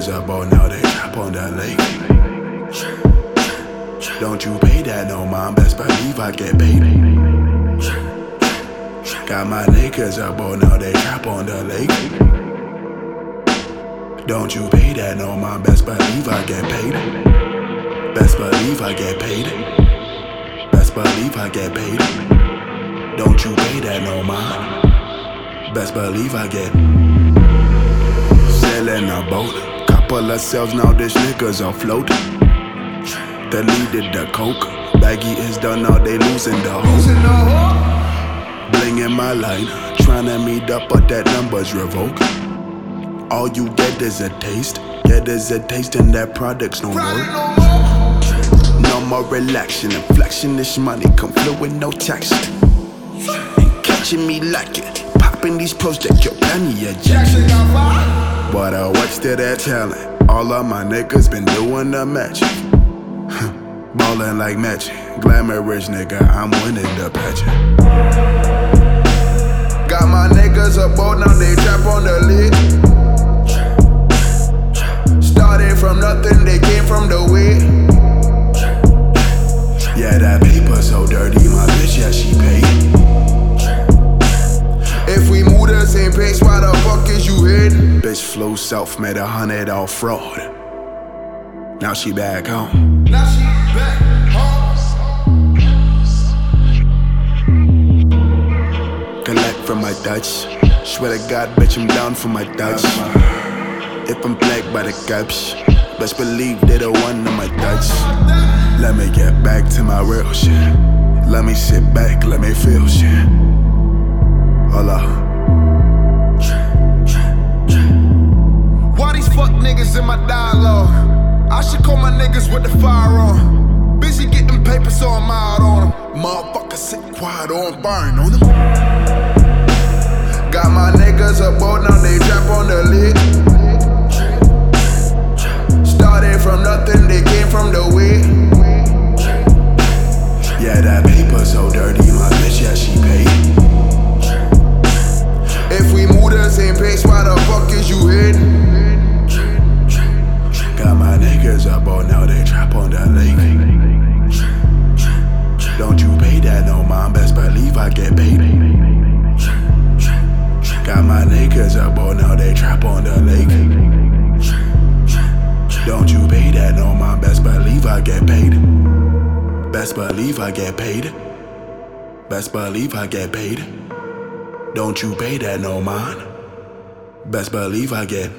niggas up on now, they trap on the lake. Don't you pay that no mom, best believe I get paid. Got my niggas up on now, they trap on the lake. Don't you pay that no mom, best believe I get paid. Best believe I get paid. Best believe I get paid. Don't you pay that no mind. Best believe I get. Sailing a boat. Couple cells, now this niggas afloat. Deleted the coke. Baggy is done, now they losing the hope. Bling in my line. Tryna meet up, but that number's revoked. All you get is a taste. Get is a taste, and that product's no more. No more relaxing, inflection. This money come flow no text. Ain't catching me like it. Popping these pros that your penny a Jackson. Watch to that talent. All of my niggas been doing the magic. Ballin' like magic. Glamorous nigga, I'm winning the pageant. Got my niggas a boat, now they trap on the lake. Started from nothing, they came from the way. Yeah, that paper so dirty, my bitch, yeah, she paid. If we move the same pace, why the fuck is you? Bitch flew south, made a hundred off fraud. Now she back home. Now she back home. Collect from my Dutch. Swear to God, bitch, I'm down for my Dutch. If I'm black by the cops, best believe they the one of my Dutch. Let me get back to my real shit. Let me sit back, let me feel shit. Hola. Niggas with the fire on. Busy getting paper, so I'm out on them. Motherfucker sit quiet or I'm burn on them. Got my niggas a boat, Got my niggas up on now, they trap on the lake. Don't you pay that no mom, best believe I get paid. Best believe I get paid. Best believe I get paid. Don't you pay that no mind. Best believe I get